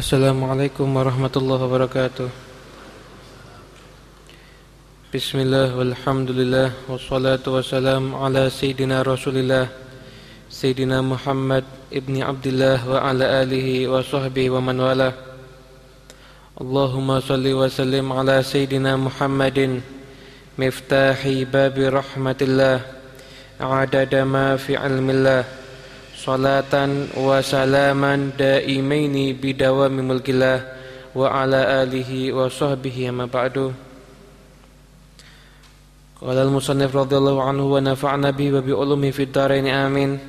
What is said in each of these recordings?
Assalamualaikum warahmatullahi wabarakatuh Bismillah walhamdulillah Wassalatu wassalam ala Sayyidina Rasulillah Sayyidina Muhammad ibni Abdullah Wa ala alihi wa sahbihi wa man wala Allahumma salli wa sallim ala Sayyidina Muhammadin Miftahi babi rahmatillah Adada ma fi ilmillah salatan wa salaman daimaini bidawami mulkillah wa ala alihi wa sahbihi amma ba'du. Qala al-musannif radhiyallahu anhu wa nafa'na bihi wa bi ulumi fid dharain amin.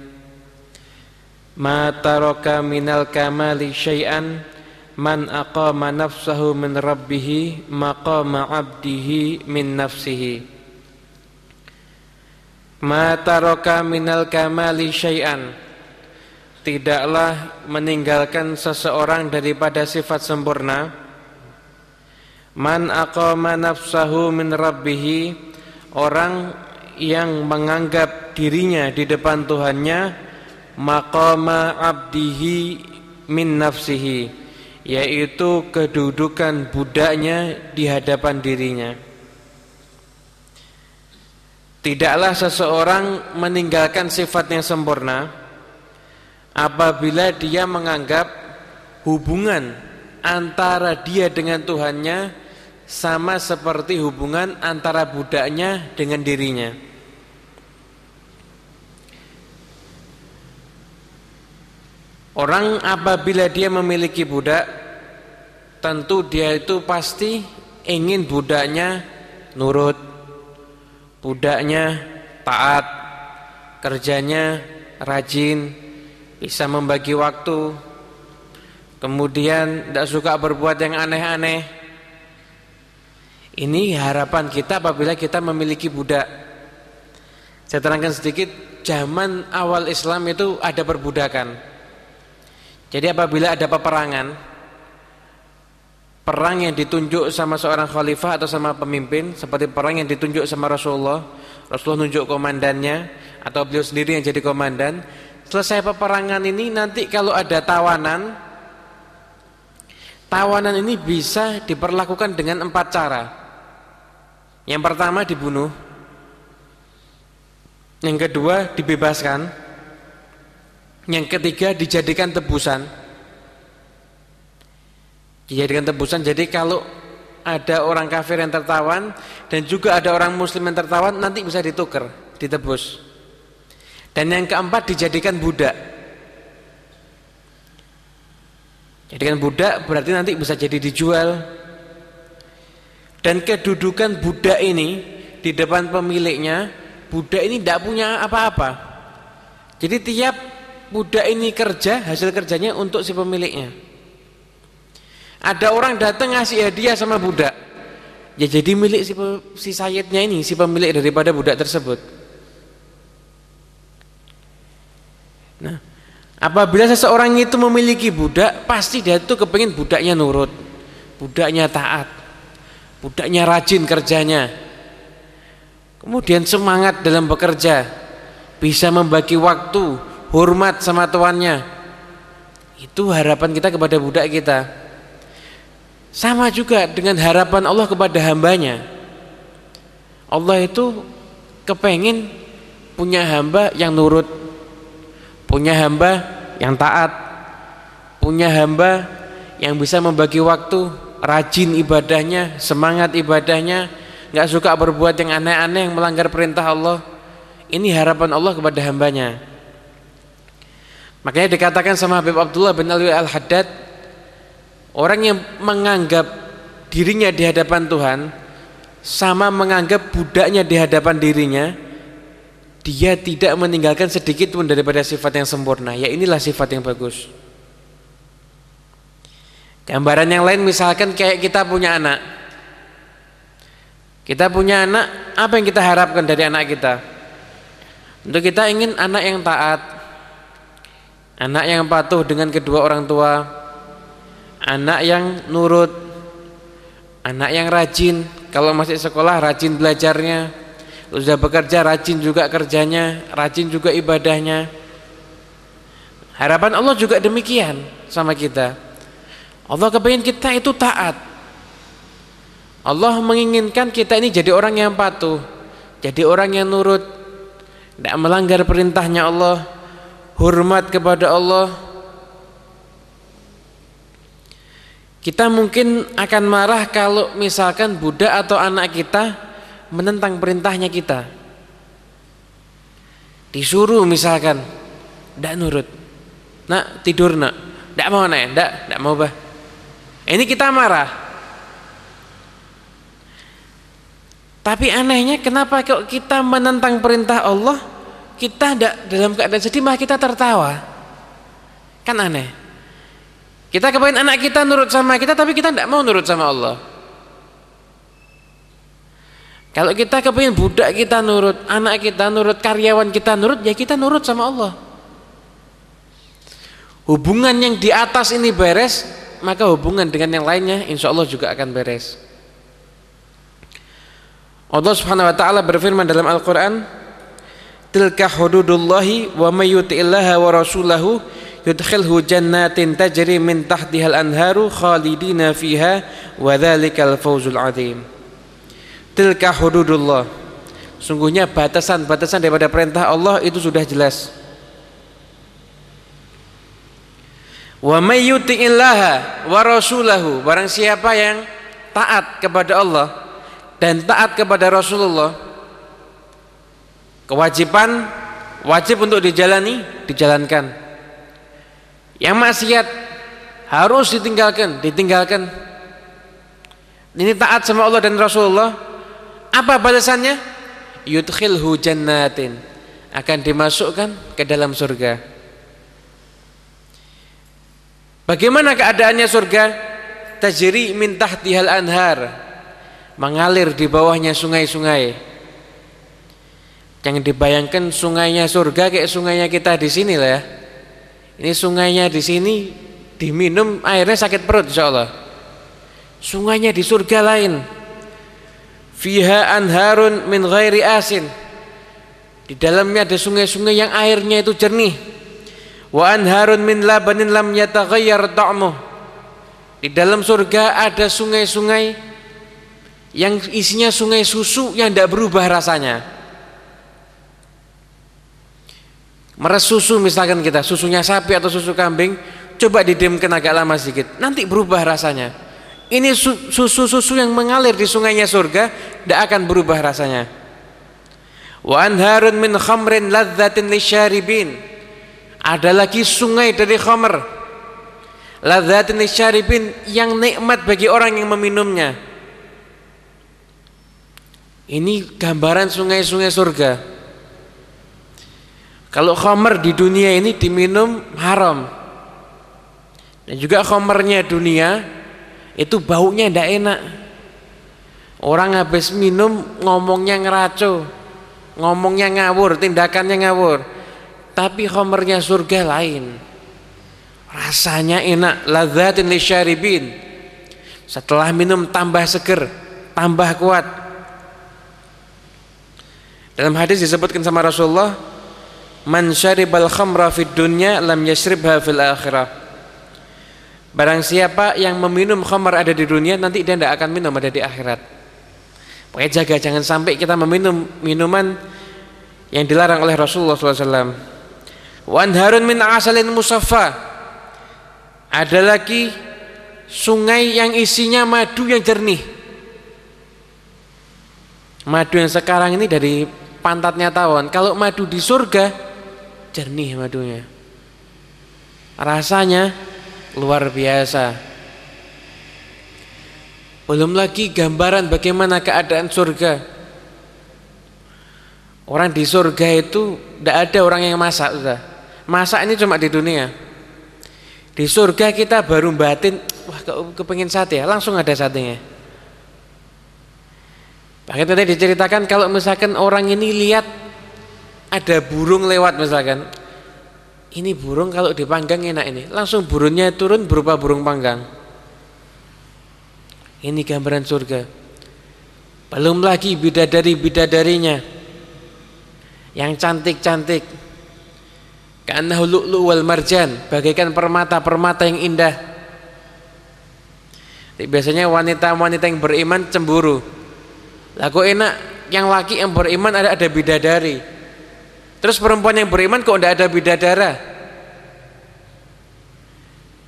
Ma taraka minal kamali syai'an man aqama nafsahu min rabbih maqama 'abdihi min nafsihi. Ma taraka minal kamali syai'an tidaklah meninggalkan seseorang daripada sifat sempurna. Man aqama nafsahu min rabbih orang yang menganggap dirinya di depan Tuhannya maqama abdihi min nafsihi yaitu kedudukan budaknya di hadapan dirinya. Tidaklah seseorang meninggalkan sifat yang sempurna apabila dia menganggap hubungan antara dia dengan Tuhannya sama seperti hubungan antara budaknya dengan dirinya. Orang apabila dia memiliki budak Tentu dia itu pasti ingin budaknya nurut Budaknya taat Kerjanya rajin bisa membagi waktu, kemudian tidak suka berbuat yang aneh-aneh. Ini harapan kita apabila kita memiliki budak. Saya terangkan sedikit, zaman awal Islam itu ada perbudakan. Jadi apabila ada peperangan, perang yang ditunjuk sama seorang khalifah atau sama pemimpin, seperti perang yang ditunjuk sama Rasulullah, Rasulullah nunjuk komandannya atau beliau sendiri yang jadi komandan, Selesai peperangan ini nanti kalau ada tawanan Tawanan ini bisa diperlakukan dengan empat cara. Yang pertama dibunuh. Yang kedua dibebaskan. Yang ketiga dijadikan tebusan. Dijadikan tebusan jadi kalau ada orang kafir yang tertawan Dan juga ada orang muslim yang tertawan Nanti bisa ditukar, ditebus dan yang keempat dijadikan budak. Jadikan budak berarti nanti bisa jadi dijual. Dan kedudukan budak ini di depan pemiliknya, budak ini tidak punya apa-apa. Jadi tiap budak ini kerja, hasil kerjanya untuk si pemiliknya. Ada orang datang ngasih hadiah sama budak. Ya jadi milik si, si sayidnya ini, si pemilik daripada budak tersebut. Nah, apabila seseorang itu memiliki budak, pasti dia itu kepingin budaknya nurut, budaknya taat, budaknya rajin kerjanya. Kemudian semangat dalam bekerja, bisa membagi waktu, hormat sama tuannya. Itu harapan kita kepada budak kita. Sama juga dengan harapan Allah kepada hambanya. Allah itu kepengen punya hamba yang nurut punya hamba yang taat. Punya hamba yang bisa membagi waktu rajin ibadahnya semangat ibadahnya nggak suka berbuat yang aneh-aneh yang melanggar perintah Allah. Ini harapan Allah kepada hambanya. Makanya dikatakan sama Habib Abdullah bin Alwi Al-Haddad orang yang menganggap dirinya di hadapan Tuhan sama menganggap budaknya di hadapan dirinya dia tidak meninggalkan sedikit pun daripada sifat yang sempurna. Ya inilah sifat yang bagus. Gambaran yang lain misalkan kayak kita punya anak. Kita punya anak apa yang kita harapkan dari anak kita? Untuk kita ingin anak yang taat anak yang patuh dengan kedua orang tua anak yang nurut anak yang rajin. Kalau masih sekolah rajin belajarnya sudah bekerja rajin juga kerjanya, rajin juga ibadahnya. Harapan Allah juga demikian sama kita. Allah kepingin kita itu taat Allah menginginkan kita ini jadi orang yang patuh jadi orang yang nurut tidak melanggar perintahnya Allah hormat kepada Allah kita mungkin akan marah kalau misalkan budak atau anak kita menentang perintahnya kita. Disuruh misalkan tidak nurut. Nak tidur nak. Tidak mau nak tidak tidak mau bah. Ini kita marah. Tapi anehnya kenapa kok kita menentang perintah Allah kita tidak dalam keadaan sedih malah kita tertawa? Kan aneh. Kita kepengen anak kita nurut sama kita tapi kita tidak mau nurut sama Allah kalau kita kepengen budak kita nurut anak kita nurut karyawan kita nurut ya kita nurut sama Allah. Hubungan yang di atas ini beres maka hubungan dengan yang lainnya insya Allah juga akan beres. Allah subhanahu wa ta'ala berfirman dalam Al-Quran tilka hududullahi wa may yuti'illaha wa rasulahu yudkhilhu jannatin tajri min tahtihal anharu khalidina fiha wa dhalikal fawzul azim tilka hududullah. Sungguhnya batasan-batasan daripada perintah Allah itu sudah jelas. Wa may yuti'illaha wa rasulahu. Barang siapa yang taat kepada Allah dan taat kepada Rasulullah kewajiban wajib untuk dijalani dijalankan. Yang maksiat harus ditinggalkan ditinggalkan. Ini taat sama Allah dan Rasulullah apa balasannya yudkhilhu jannatin akan dimasukkan ke dalam surga bagaimana keadaannya surga tajri min tahtihal anhar mengalir di bawahnya sungai-sungai Jangan dibayangkan sungainya surga kayak sungainya kita di sini lah ya. Ini sungainya di sini diminum airnya sakit perut insya Allah. Sungainya di surga lain. Fiha anharun min ghairi asin. Di dalamnya ada sungai-sungai yang airnya itu jernih. Wa anharun min labanin lam yataghayyar ta'muh. Di dalam surga ada sungai-sungai yang isinya sungai susu yang tidak berubah rasanya. meres susu misalkan kita susunya sapi atau susu kambing coba didiamkan agak lama sedikit nanti berubah rasanya ini susu-susu yang mengalir di sungainya surga tidak akan berubah rasanya. Wa anharun min khamrin ladzatin lisyaribin. Ada lagi sungai dari khamr. Ladzatin lisyaribin yang nikmat bagi orang yang meminumnya. Ini gambaran sungai-sungai surga. Kalau khamr di dunia ini diminum haram. Dan juga khamrnya dunia itu baunya tidak enak. Orang habis minum ngomongnya ngeraco, ngomongnya ngawur, tindakannya ngawur. Tapi khamrnya surga lain. Rasanya enak, ladzatin lisyaribin. Setelah minum tambah seger, tambah kuat. Dalam hadis disebutkan sama Rasulullah, man syaribal khamra fid dunya lam yashribha fil akhirah barang siapa yang meminum khamar ada di dunia nanti dia tidak akan minum ada di akhirat. Pokoknya jaga jangan sampai kita meminum minuman yang dilarang oleh Rasulullah SAW wanharun min asalin musaffa. Ada lagi sungai yang isinya madu yang jernih. Madu yang sekarang ini dari pantatnya tawon. Kalau madu di surga jernih madunya. Rasanya luar biasa. Belum lagi gambaran bagaimana keadaan surga. Orang di surga itu tidak ada orang yang masak sudah masak ini cuma di dunia. Di surga kita baru batin wah kepengen sate ya langsung ada satenya. Bahkan tadi diceritakan kalau misalkan orang ini lihat ada burung lewat misalkan ini burung kalau dipanggang enak ini. Langsung burungnya turun berupa burung panggang. Ini gambaran surga. Belum lagi bidadari-bidadarinya. Yang cantik-cantik. Karena lu'lu wal marjan bagaikan permata-permata yang indah. Biasanya wanita-wanita yang beriman cemburu. Lah enak yang laki yang beriman ada ada bidadari terus perempuan yang beriman kok tidak ada bidadara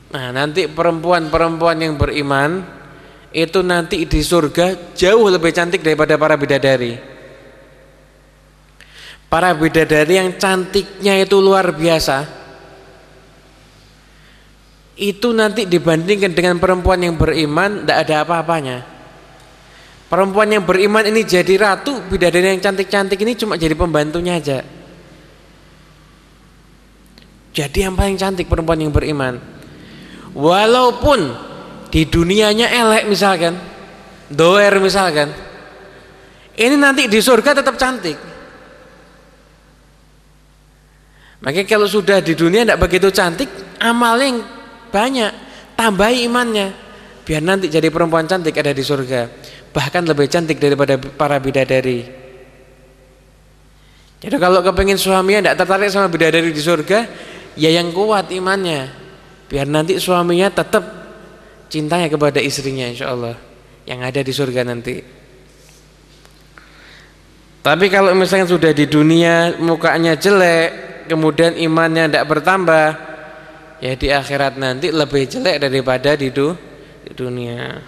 nah nanti perempuan-perempuan yang beriman itu nanti di surga jauh lebih cantik daripada para bidadari. Para bidadari yang cantiknya itu luar biasa. Itu nanti dibandingkan dengan perempuan yang beriman tidak ada apa-apanya. Perempuan yang beriman ini jadi ratu bidadari yang cantik-cantik ini cuma jadi pembantunya aja jadi yang paling cantik perempuan yang beriman. Walaupun di dunianya elek misalkan doer misalkan ini nanti di surga tetap cantik. Makanya kalau sudah di dunia tidak begitu cantik amalnya yang banyak tambahi imannya. Biar nanti jadi perempuan cantik ada di surga. Bahkan lebih cantik daripada para bidadari. Jadi kalau kepengen suaminya tidak tertarik sama bidadari di surga ya yang kuat imannya. Biar nanti suaminya tetap cintanya kepada istrinya insya Allah yang ada di surga nanti. Tapi kalau misalnya sudah di dunia mukanya jelek kemudian imannya tidak bertambah ya di akhirat nanti lebih jelek daripada di, du, di dunia.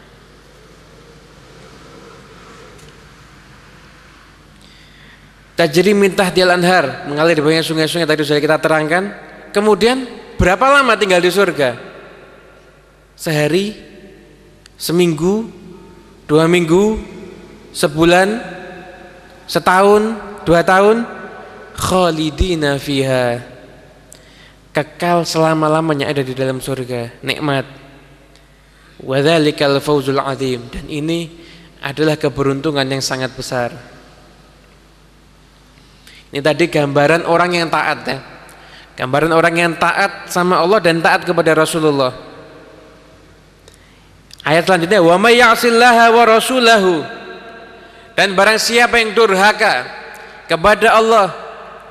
Tajri mintah di anhar mengalir di banyak sungai-sungai tadi sudah kita terangkan. Kemudian berapa lama tinggal di surga? Sehari, seminggu, dua minggu, sebulan, setahun, dua tahun. Khalidina fiha. Kekal selama-lamanya ada di dalam surga. Nikmat. Wadzalikal fauzul azim. Dan ini adalah keberuntungan yang sangat besar. Ini tadi gambaran orang yang taat ya gambaran orang yang taat sama Allah dan taat kepada Rasulullah. Ayat selanjutnya wa may wa rasulahu. Dan barang siapa yang durhaka kepada Allah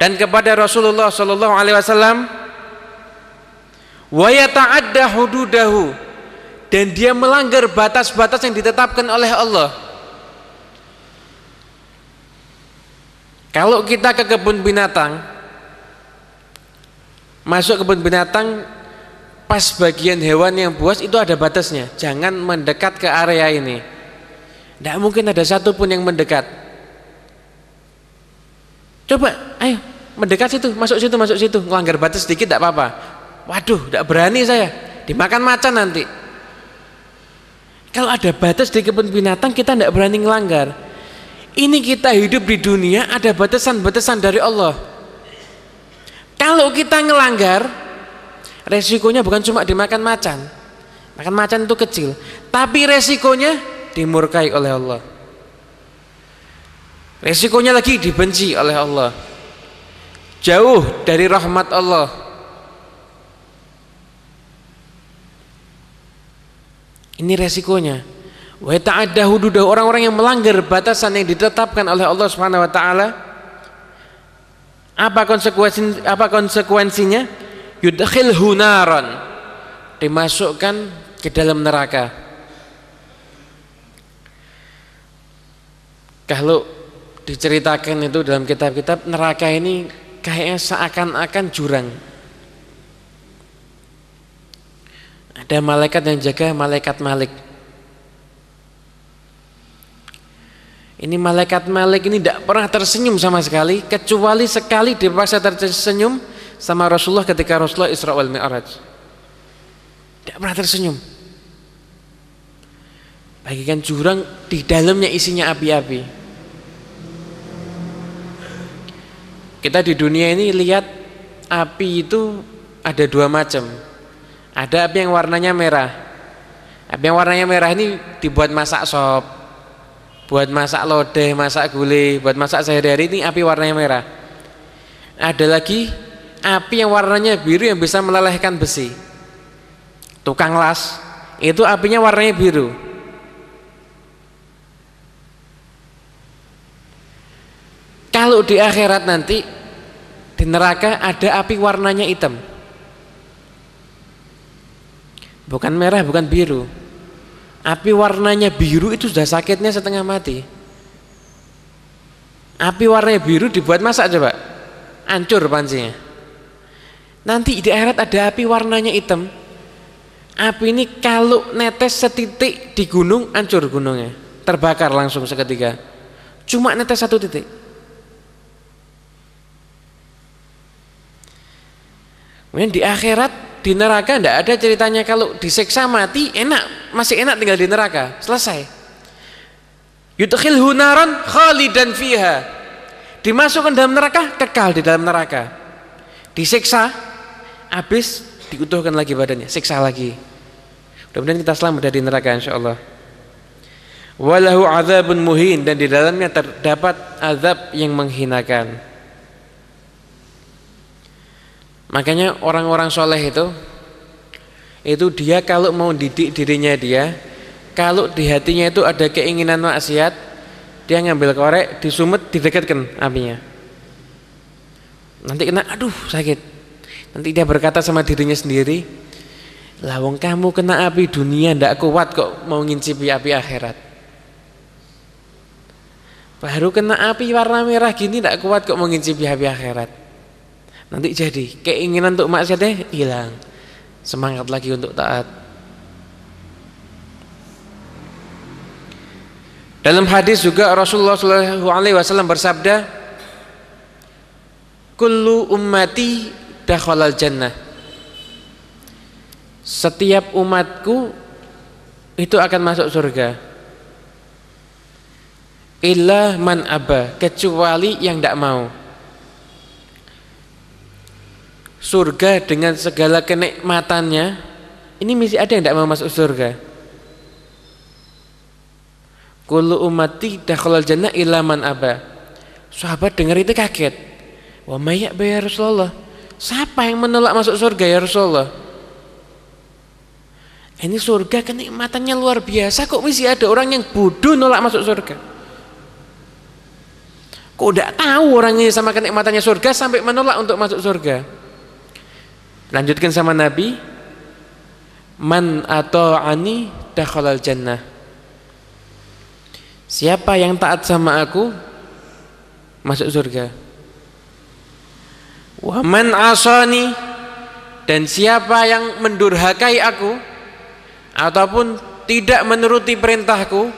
dan kepada Rasulullah sallallahu alaihi wasallam wa yata'adda hududahu. Dan dia melanggar batas-batas yang ditetapkan oleh Allah. Kalau kita ke kebun binatang masuk kebun binatang pas bagian hewan yang buas itu ada batasnya jangan mendekat ke area ini tidak mungkin ada satupun yang mendekat coba ayo mendekat situ masuk situ masuk situ melanggar batas sedikit tidak apa-apa Waduh, tidak berani saya. Dimakan macan nanti. Kalau ada batas di kebun binatang kita tidak berani ngelanggar. Ini kita hidup di dunia ada batasan-batasan dari Allah. Kalau kita ngelanggar, resikonya bukan cuma dimakan macan. Makan macan itu kecil, tapi resikonya dimurkai oleh Allah. Resikonya lagi dibenci oleh Allah. Jauh dari rahmat Allah. Ini resikonya. Wa ta'adda hududah orang-orang yang melanggar batasan yang ditetapkan oleh Allah Subhanahu wa taala. Apa konsekuensi apa konsekuensinya? Yudkhil hunaran. Dimasukkan ke dalam neraka. Kalau diceritakan itu dalam kitab-kitab neraka ini kayaknya seakan-akan jurang Ada malaikat yang jaga malaikat Malik. Ini malaikat Malik ini tidak pernah tersenyum sama sekali kecuali sekali dipaksa tersenyum sama Rasulullah ketika Rasulullah Isra wal Mi'raj. Tidak pernah tersenyum. Bagikan jurang di dalamnya isinya api-api. Kita di dunia ini lihat api itu ada dua macam ada api yang warnanya merah. Api yang warnanya merah ini dibuat masak sop, buat masak lodeh, masak gulai, buat masak sehari-hari ini api warnanya merah. Ada lagi api yang warnanya biru yang bisa melelehkan besi. Tukang las, itu apinya warnanya biru. Kalau di akhirat nanti di neraka ada api warnanya hitam bukan merah bukan biru api warnanya biru itu sudah sakitnya setengah mati. Api warnanya biru dibuat masak coba. Hancur pancinya. Nanti di akhirat ada api warnanya hitam. Api ini kalau netes setitik di gunung hancur gunungnya. Terbakar langsung seketika. Cuma netes satu titik. Kemudian di akhirat di neraka tidak ada ceritanya kalau diseksa mati enak masih enak tinggal di neraka. Selesai. Yudkhil hunaran khalidan fiha. Dimasukkan dalam neraka kekal di dalam neraka. Disiksa habis diutuhkan lagi badannya siksa lagi. Mudah-mudahan kita selamat dari neraka insyaallah. Walahu azabun muhin dan di dalamnya terdapat azab yang menghinakan Makanya orang-orang soleh itu itu dia kalau mau didik dirinya dia, kalau di hatinya itu ada keinginan maksiat, dia ngambil korek, disumet, didekatkan apinya. Nanti kena, aduh sakit. Nanti dia berkata sama dirinya sendiri, lawang kamu kena api dunia ndak kuat kok mau ngincipi api akhirat. Baru kena api warna merah gini ndak kuat kok mau ngincipi api akhirat nanti jadi keinginan untuk maksiatnya hilang. Semangat lagi untuk taat. Dalam hadis juga Rasulullah SAW bersabda kullu ummati dakhalal jannah. Setiap umatku itu akan masuk surga. Illa man aba kecuali yang tidak mau surga dengan segala kenikmatannya ini mesti ada yang tidak mau masuk surga. Kullu ummati dakhalal jannah illa man aba. Sahabat dengar itu kaget. Wa may ya Rasulullah? Siapa yang menolak masuk surga ya Rasulullah? Ini surga kenikmatannya luar biasa. Kok mesti ada orang yang bodoh nolak masuk surga? Kok tidak tahu orang ini sama kenikmatannya surga sampai menolak untuk masuk surga Lanjutkan sama Nabi, man atau ani dakhalal jannah. Siapa yang taat sama aku masuk surga. Wa man asani dan siapa yang mendurhakai aku ataupun tidak menuruti perintahku,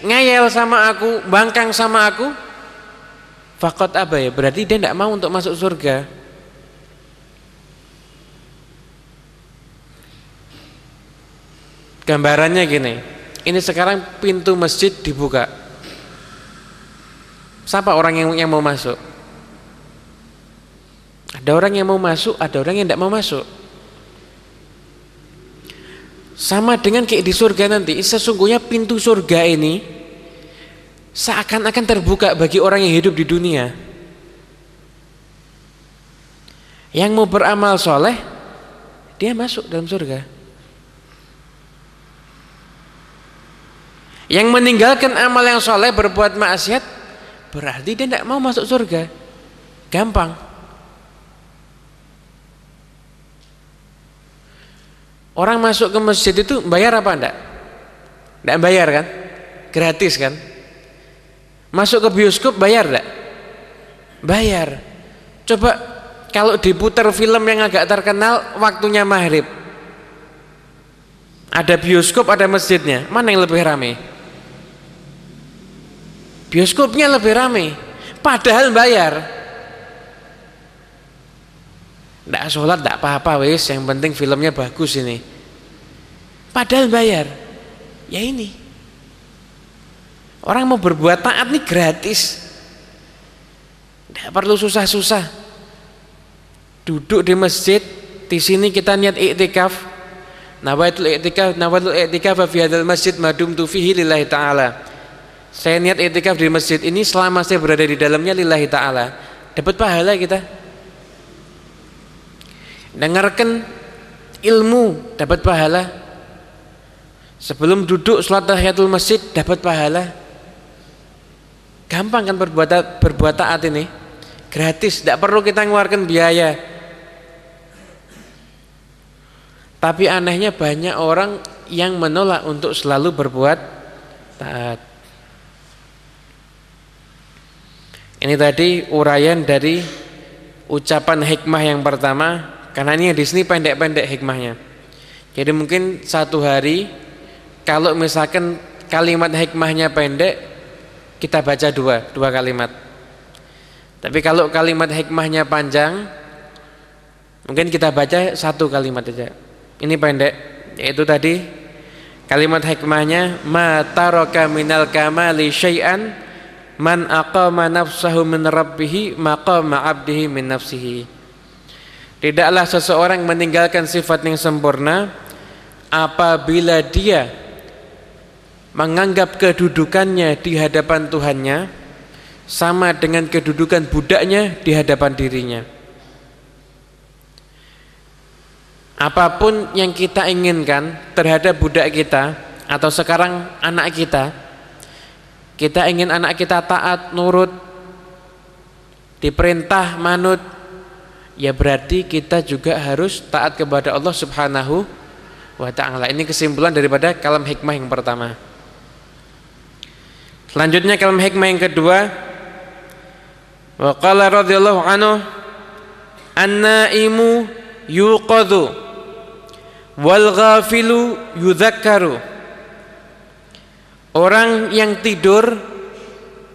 ngayal sama aku, bangkang sama aku, fakot ya? Berarti dia tidak mau untuk masuk surga. Gambarannya gini, ini sekarang pintu masjid dibuka. Siapa orang yang yang mau masuk? Ada orang yang mau masuk, ada orang yang tidak mau masuk. Sama dengan kayak di surga nanti, sesungguhnya pintu surga ini seakan-akan terbuka bagi orang yang hidup di dunia. Yang mau beramal soleh, dia masuk dalam surga. Yang meninggalkan amal yang soleh berbuat maksiat berarti dia tidak mau masuk surga. Gampang. Orang masuk ke masjid itu bayar apa enggak? Enggak bayar kan? Gratis kan? Masuk ke bioskop bayar enggak? Bayar. Coba kalau diputar film yang agak terkenal waktunya maghrib. Ada bioskop, ada masjidnya. Mana yang lebih ramai? Bioskopnya lebih ramai padahal bayar tidak sholat tidak apa-apa wis. Yang penting filmnya bagus ini. Padahal bayar ya ini. Orang mau berbuat taat nih gratis. Tidak perlu susah-susah. Duduk di masjid di sini kita niat iktikaf nawaitul iktikaf nawaitul iktikaf fi hadzal masjid madum tu fihi lillahi taala saya niat etikaf di masjid ini selama saya berada di dalamnya lillahi ta'ala. Dapat pahala kita. Dengarkan ilmu dapat pahala. Sebelum duduk sholat tahiyatul masjid dapat pahala. Gampang kan berbuat berbuat taat ini? Gratis tidak perlu kita mengeluarkan biaya. Tapi anehnya banyak orang yang menolak untuk selalu berbuat taat. Ini tadi uraian dari ucapan hikmah yang pertama karena ini di sini pendek-pendek hikmahnya. Jadi mungkin satu hari kalau misalkan kalimat hikmahnya pendek kita baca dua, dua kalimat. Tapi kalau kalimat hikmahnya panjang mungkin kita baca satu kalimat saja. Ini pendek yaitu tadi kalimat hikmahnya ma minal kamali syai'an man aqama nafsahu min rabbih maqama 'abdihi min nafsihi. Tidaklah seseorang meninggalkan sifat yang sempurna apabila dia menganggap kedudukannya di hadapan Tuhannya sama dengan kedudukan budaknya di hadapan dirinya. Apa pun yang kita inginkan terhadap budak kita atau sekarang anak kita kita ingin anak kita taat, nurut, diperintah, manut, ya berarti kita juga harus taat kepada Allah Subhanahu wa taala. Ini kesimpulan daripada kalam hikmah yang pertama. Selanjutnya kalam hikmah yang kedua, wa qala radhiyallahu anhu an-naimu yuqadhu wal ghafilu yudhakkaru Orang yang tidur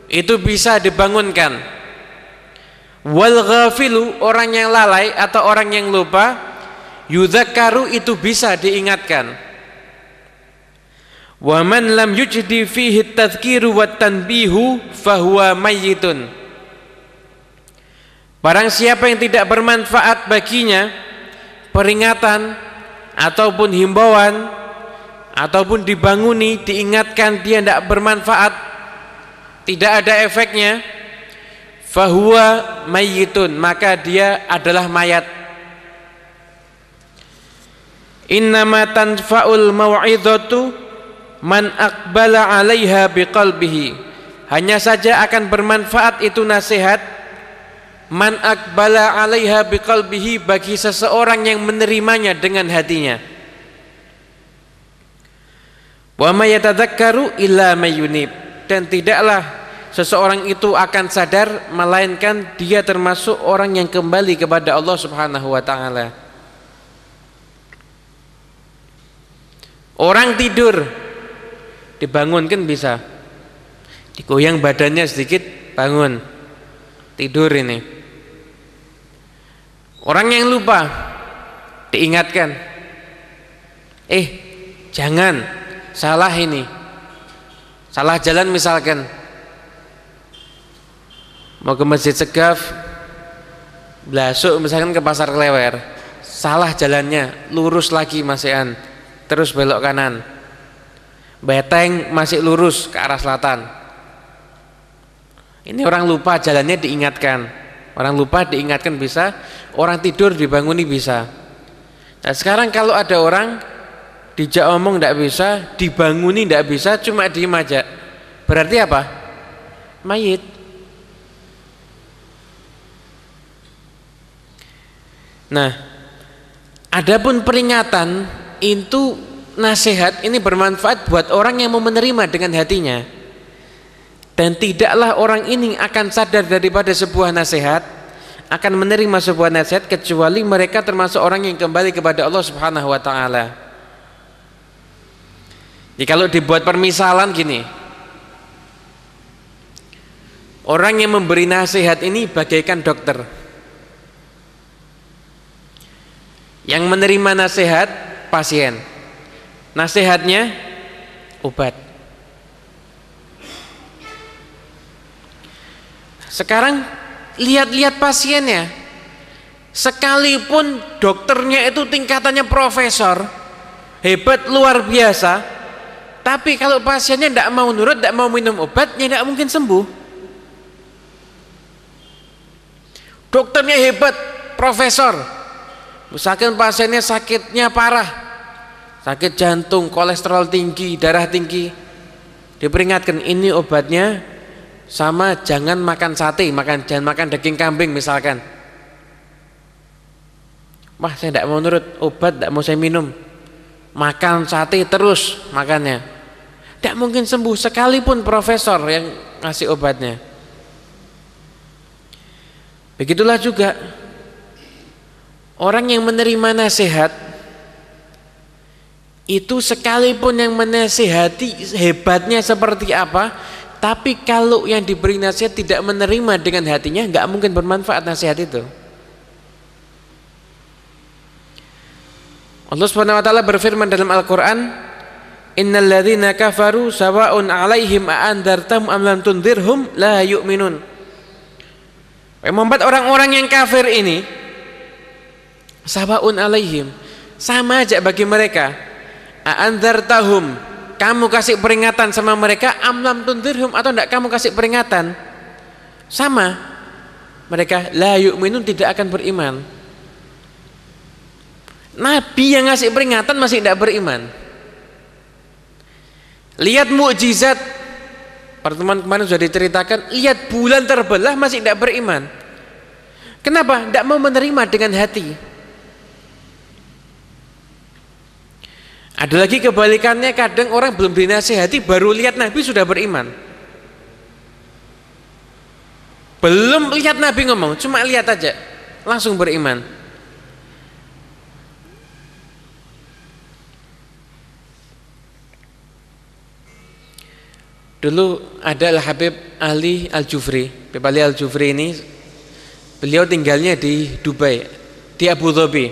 itu bisa dibangunkan. Wal ghafilu orang yang lalai atau orang yang lupa yudhakaru itu bisa diingatkan. Wa man lam yujdi fihi tadhkiru wa tanbihu fahuwa mayyitun. Barang siapa yang tidak bermanfaat baginya peringatan ataupun himbauan ataupun dibanguni, diingatkan dia tidak bermanfaat, tidak ada efeknya, fahuwa mayyitun, maka dia adalah mayat. Innama tanfa'ul mau'izatu man aqbala 'alaiha biqalbihi. Hanya saja akan bermanfaat itu nasihat man aqbala 'alaiha biqalbihi bagi seseorang yang menerimanya dengan hatinya. Wa illa mayunib dan tidaklah seseorang itu akan sadar melainkan dia termasuk orang yang kembali kepada Allah Subhanahu wa taala. Orang tidur dibangunkan bisa. Digoyang badannya sedikit bangun. Tidur ini. Orang yang lupa diingatkan. Eh, jangan salah ini. Salah jalan misalkan. Mau ke masjid segaf blasuk misalkan ke pasar klewer. Salah jalannya lurus lagi masihan terus belok kanan. Beteng masih lurus ke arah selatan. Ini orang lupa jalannya diingatkan. Orang lupa diingatkan bisa orang tidur dibanguni bisa. Nah sekarang kalau ada orang dijak omong tidak bisa dibanguni tidak bisa cuma diem aja. Berarti apa? Mayit. Nah adapun peringatan itu nasihat ini bermanfaat buat orang yang mau menerima dengan hatinya. Dan tidaklah orang ini akan sadar daripada sebuah nasihat akan menerima sebuah nasihat kecuali mereka termasuk orang yang kembali kepada Allah Subhanahu wa taala. Jadi kalau dibuat permisalan gini. Orang yang memberi nasihat ini bagaikan dokter. Yang menerima nasihat pasien. Nasihatnya obat. Sekarang lihat-lihat pasiennya. Sekalipun dokternya itu tingkatannya profesor, hebat luar biasa, tapi kalau pasiennya tidak mau nurut, tidak mau minum obat, ya tidak mungkin sembuh. Dokternya hebat, profesor. Misalkan pasiennya sakitnya parah, sakit jantung, kolesterol tinggi, darah tinggi. Diperingatkan ini obatnya sama jangan makan sate, makan jangan makan daging kambing misalkan. Wah saya tidak mau nurut, obat tidak mau saya minum. makan sate terus makannya tidak mungkin sembuh sekalipun profesor yang ngasih obatnya. Begitulah juga orang yang menerima nasihat itu sekalipun yang menasihati hebatnya seperti apa tapi kalau yang diberi nasihat tidak menerima dengan hatinya nggak mungkin bermanfaat nasihat itu. Allah taala berfirman dalam Al-Qur'an, "Innal ladzina kafaru sawa'un 'alaihim a'andartum am lam tunzirhum la yu'minun." Membuat orang-orang yang kafir ini sawa'un 'alaihim sama aja bagi mereka. A'andartahum kamu kasih peringatan sama mereka am lam tunzirhum atau tidak kamu kasih peringatan sama mereka la yu'minun tidak akan beriman Nabi yang ngasih peringatan masih tidak beriman. Lihat mukjizat pertemuan kemarin sudah diceritakan, lihat bulan terbelah masih tidak beriman. Kenapa? Tidak mau menerima dengan hati. Ada lagi kebalikannya kadang orang belum dinasihati baru lihat Nabi sudah beriman. Belum lihat Nabi ngomong, cuma lihat aja langsung beriman. Dulu ada Al Habib Ali Al Jufri. Habib Ali Al Jufri ini beliau tinggalnya di Dubai, di Abu Dhabi.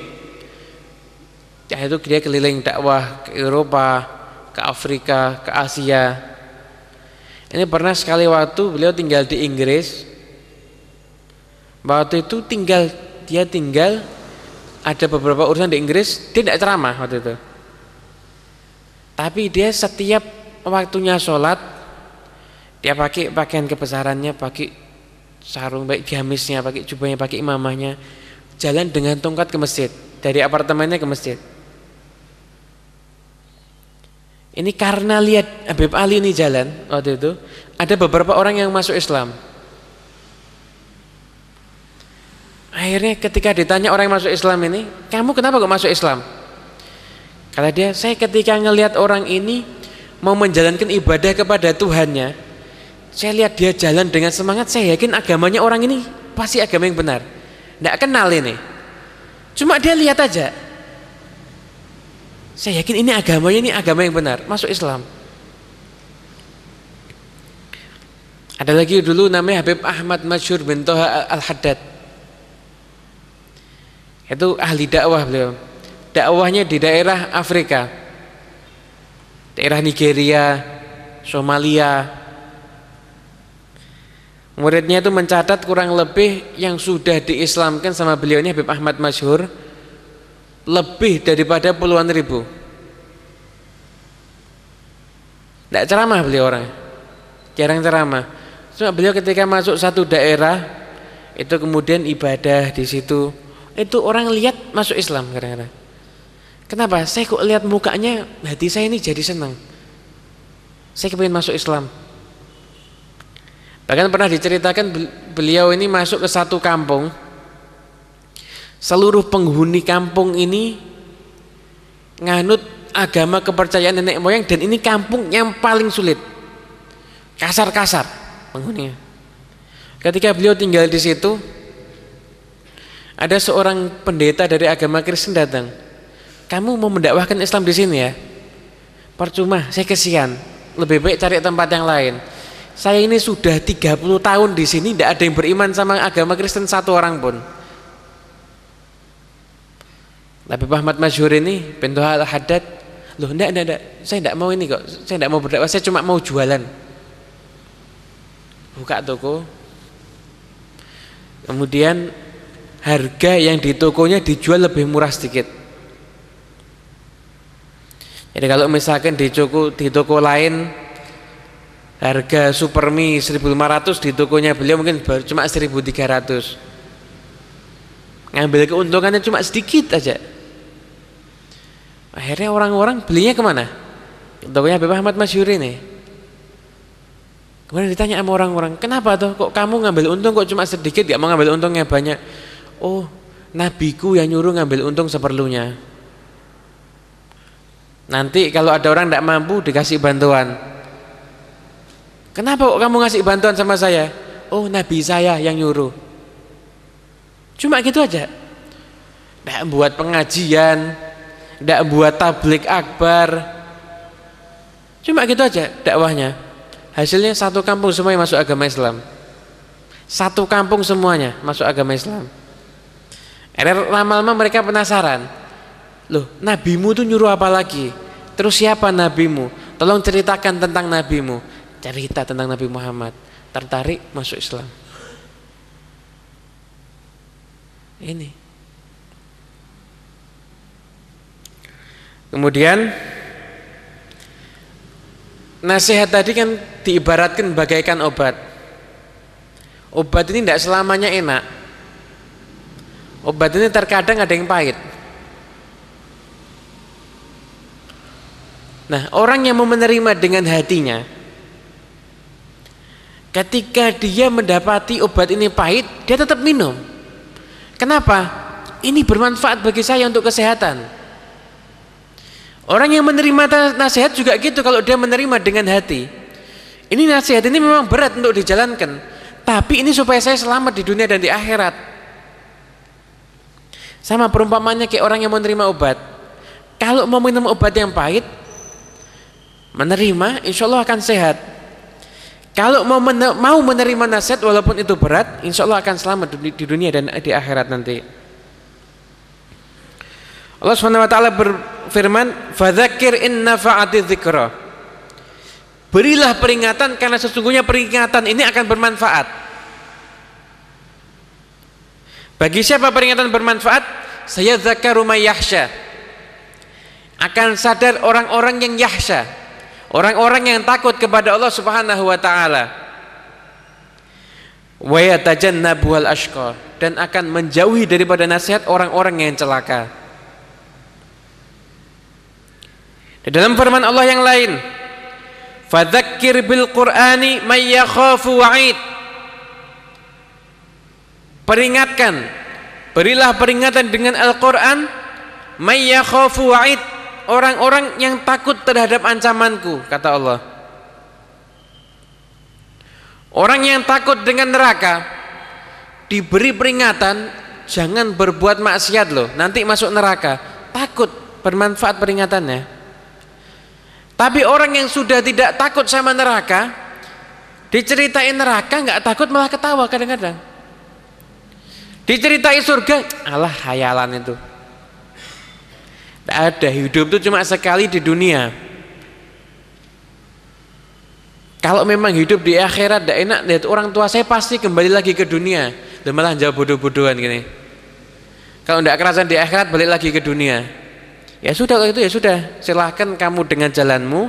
Ya itu dia keliling dakwah ke Eropa, ke Afrika, ke Asia. Ini pernah sekali waktu beliau tinggal di Inggris. Waktu itu tinggal dia tinggal ada beberapa urusan di Inggris, dia tidak ceramah waktu itu. Tapi dia setiap waktunya sholat dia pakai pakaian kebesarannya, pakai sarung baik gamisnya, pakai jubahnya, pakai imamahnya, jalan dengan tongkat ke masjid, dari apartemennya ke masjid. Ini karena lihat Habib Ali ini jalan waktu itu, ada beberapa orang yang masuk Islam. Akhirnya ketika ditanya orang yang masuk Islam ini, kamu kenapa kok masuk Islam? Kata dia, saya ketika ngelihat orang ini mau menjalankan ibadah kepada Tuhannya, saya lihat dia jalan dengan semangat, saya yakin agamanya orang ini pasti agama yang benar. Tidak kenal ini. Cuma dia lihat aja. Saya yakin ini agamanya ini agama yang benar, masuk Islam. Ada lagi dulu namanya Habib Ahmad Masyur bin Toha Al-Haddad. Itu ahli dakwah beliau. Dakwahnya di daerah Afrika. Daerah Nigeria, Somalia, Muridnya itu mencatat kurang lebih yang sudah diislamkan sama beliau ini Habib Ahmad Masyhur lebih daripada puluhan ribu. Tidak ceramah beliau orang, jarang ceramah. Cuma beliau ketika masuk satu daerah itu kemudian ibadah di situ, itu orang lihat masuk Islam kadang-kadang. Kenapa? Saya kok lihat mukanya hati saya ini jadi senang. Saya kepingin masuk Islam. Bahkan pernah diceritakan beliau ini masuk ke satu kampung. Seluruh penghuni kampung ini nganut agama kepercayaan nenek moyang dan ini kampung yang paling sulit. Kasar-kasar penghuninya. Ketika beliau tinggal di situ, ada seorang pendeta dari agama Kristen datang. Kamu mau mendakwahkan Islam di sini ya? Percuma, saya kesian. Lebih baik cari tempat yang lain saya ini sudah 30 tahun di sini tidak ada yang beriman sama agama Kristen satu orang pun. Nabi Muhammad Masyhur ini pintu al-Haddad loh enggak, enggak, enggak, saya enggak mau ini kok saya enggak mau berdakwah, saya cuma mau jualan. Buka toko. Kemudian harga yang di tokonya dijual lebih murah sedikit. Jadi kalau misalkan di toko, di toko lain harga supermi 1500 di tokonya beliau mungkin baru cuma 1300 ngambil keuntungannya cuma sedikit aja. Akhirnya orang-orang belinya ke mana? Tokonya Habib Ahmad Masyur ini kemudian ditanya sama orang-orang kenapa tuh kok kamu ngambil untung kok cuma sedikit? Gak mau ngambil untungnya banyak. Oh nabiku yang nyuruh ngambil untung seperlunya. Nanti kalau ada orang tidak mampu dikasih bantuan. Kenapa kamu ngasih bantuan sama saya? Oh Nabi saya yang nyuruh. Cuma gitu aja. Tidak buat pengajian, tidak buat tablik akbar. Cuma gitu aja dakwahnya. Hasilnya satu kampung semuanya masuk agama Islam. Satu kampung semuanya masuk agama Islam. Lama-lama mereka penasaran. Loh, nabimu tuh nyuruh apa lagi? Terus siapa nabimu? Tolong ceritakan tentang nabimu. Cerita tentang Nabi Muhammad. Tertarik masuk Islam. Ini. Kemudian nasihat tadi kan diibaratkan bagaikan obat. Obat ini tidak selamanya enak. Obat ini terkadang ada yang pahit. Nah, orang yang mau menerima dengan hatinya, ketika dia mendapati obat ini pahit, dia tetap minum. Kenapa? Ini bermanfaat bagi saya untuk kesehatan. Orang yang menerima nasihat juga gitu kalau dia menerima dengan hati. Ini nasihat ini memang berat untuk dijalankan, tapi ini supaya saya selamat di dunia dan di akhirat. Sama perumpamannya kayak orang yang menerima obat. Kalau mau minum obat yang pahit, menerima insya Allah akan sehat kalau mau mau menerima nasihat walaupun itu berat insya Allah akan selamat di dunia dan di akhirat nanti. Allah Subhanahu wa taala berfirman fadzakir in nafa'ati berilah peringatan karena sesungguhnya peringatan ini akan bermanfaat. Bagi siapa peringatan bermanfaat? Saya zakaru akan sadar orang-orang yang yahsya Orang-orang yang takut kepada Allah Subhanahu wa taala. Wa dan akan menjauhi daripada nasihat orang-orang yang celaka. Di dalam firman Allah yang lain, "Fadzakir bil Qur'ani may yakhafu wa'id." Peringatkan, berilah peringatan dengan Al-Qur'an may yakhafu wa'id orang-orang yang takut terhadap ancamanku kata Allah. Orang yang takut dengan neraka diberi peringatan jangan berbuat maksiat loh. Nanti masuk neraka. Takut bermanfaat peringatannya. Tapi orang yang sudah tidak takut sama neraka diceritain neraka nggak takut malah ketawa kadang-kadang. Diceritain surga Allah hayalan itu tidak ada hidup itu cuma sekali di dunia. Kalau memang hidup di akhirat tidak enak lihat orang tua saya pasti kembali lagi ke dunia dan malah jauh bodoh-bodohan gini. Kalau tidak kerasan di akhirat balik lagi ke dunia. Ya sudah kalau itu ya sudah silahkan kamu dengan jalanmu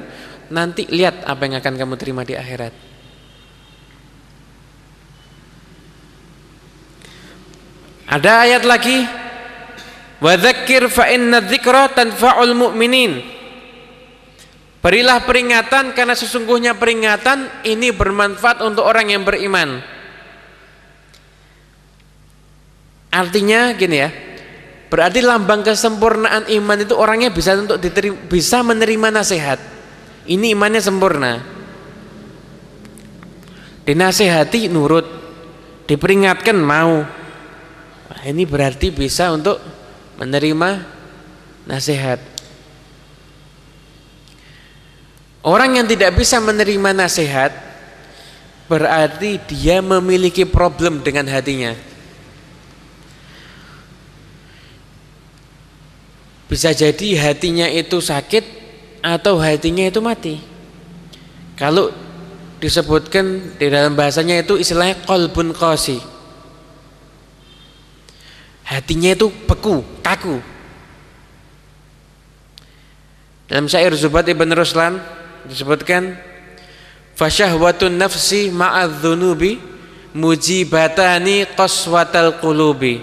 nanti lihat apa yang akan kamu terima di akhirat. Ada ayat lagi Wa dzakir fa inna dzikra tanfa'ul mu'minin. Berilah peringatan karena sesungguhnya peringatan ini bermanfaat untuk orang yang beriman. Artinya gini ya. Berarti lambang kesempurnaan iman itu orangnya bisa untuk diterima, bisa menerima nasihat. Ini imannya sempurna. Dinasehati nurut, diperingatkan mau. Ini berarti bisa untuk menerima nasihat. Orang yang tidak bisa menerima nasihat berarti dia memiliki problem dengan hatinya. Bisa jadi hatinya itu sakit atau hatinya itu mati. Kalau disebutkan di dalam bahasanya itu istilahnya kolbun kosi hatinya itu beku, kaku. Dalam syair Zubat Ibn Ruslan disebutkan fasyahwatun nafsi ma'adzunubi mujibatani qaswatal qulubi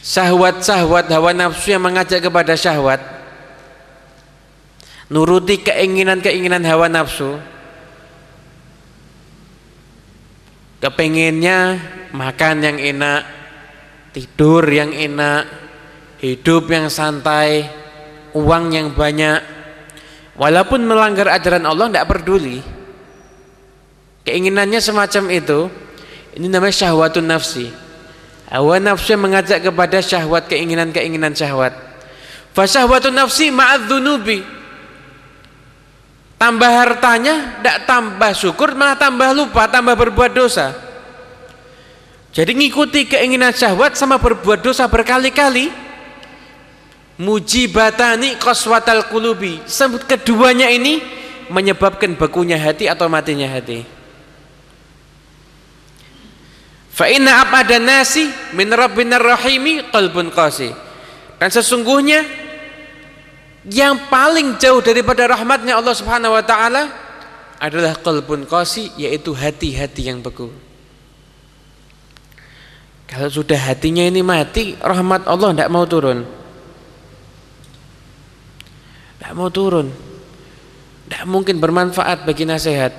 syahwat-syahwat hawa nafsu yang mengajak kepada syahwat nuruti keinginan-keinginan hawa nafsu kepengennya makan yang enak tidur yang enak, hidup yang santai, uang yang banyak. Walaupun melanggar ajaran Allah tidak peduli. Keinginannya semacam itu. Ini namanya syahwatun nafsi. Hawa nafsu mengajak kepada syahwat keinginan-keinginan syahwat. Fasyahwatun nafsi ma'adzunubi tambah hartanya tidak tambah syukur malah tambah lupa tambah berbuat dosa jadi ngikuti keinginan syahwat sama berbuat dosa berkali-kali mujibatani qaswatal kulubi. Sebut keduanya ini menyebabkan bekunya hati atau matinya hati. Fa inna abada nasi min rabbinar rahimi qalbun qasi. Dan sesungguhnya yang paling jauh daripada rahmatnya Allah Subhanahu wa taala adalah qalbun qasi yaitu hati-hati yang beku. Kalau sudah hatinya ini mati, rahmat Allah tidak mau turun. Tidak mau turun. Tidak mungkin bermanfaat bagi nasihat.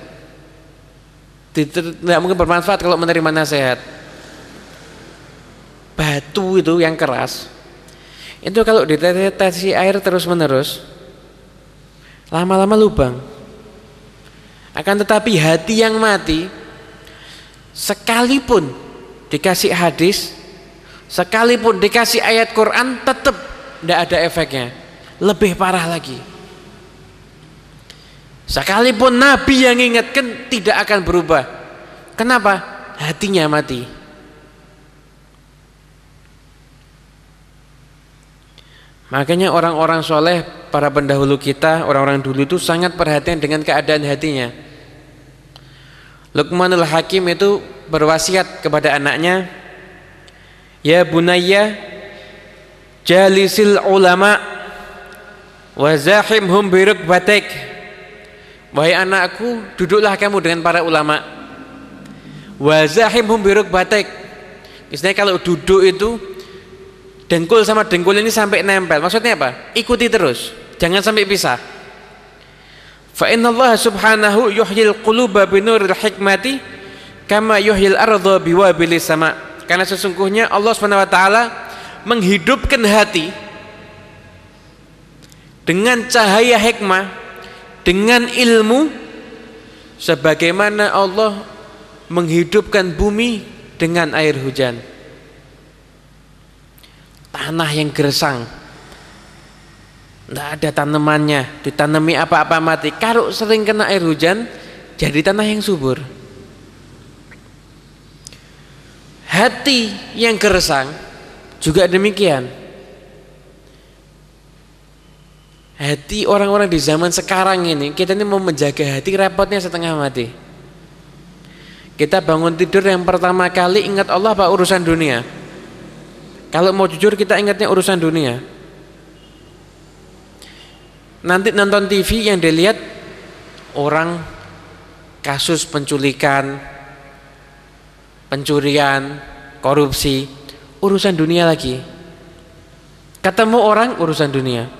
Tidak mungkin bermanfaat kalau menerima nasihat. Batu itu yang keras, itu kalau ditetesi air terus menerus, lama-lama lubang. Akan tetapi hati yang mati, sekalipun dikasih hadis sekalipun dikasih ayat Quran tetap tidak ada efeknya. Lebih parah lagi. Sekalipun Nabi yang ingatkan tidak akan berubah. Kenapa? hatinya mati. Makanya orang-orang soleh para pendahulu kita orang-orang dulu itu sangat perhatian dengan keadaan hatinya Luqmanul Hakim itu berwasiat kepada anaknya Ya bunayya jalisil ulama wa zahimhum birukbatik Wahai anakku duduklah kamu dengan para ulama. Wa zahimhum birukbatik Istilahnya kalau duduk itu dengkul sama dengkul ini sampai nempel. Maksudnya apa? ikuti terus. Jangan sampai pisah fa inna Allah subhanahu yuhyil quluba binuril hikmati kama yuhyil ardha biwabili sama. Karena sesungguhnya Allah Subhanahu wa taala menghidupkan hati dengan cahaya hikmah dengan ilmu sebagaimana Allah menghidupkan bumi dengan air hujan. Tanah yang gersang tidak ada tanamannya. Ditanami apa-apa mati. Kalau sering kena air hujan jadi tanah yang subur. Hati yang gersang juga demikian. Hati orang-orang di zaman sekarang ini kita ini mau menjaga hati repotnya setengah mati. Kita bangun tidur yang pertama kali ingat Allah apa urusan dunia? Kalau mau jujur kita ingatnya urusan dunia nanti nonton TV yang dilihat orang kasus penculikan pencurian, korupsi, urusan dunia lagi. Ketemu orang urusan dunia.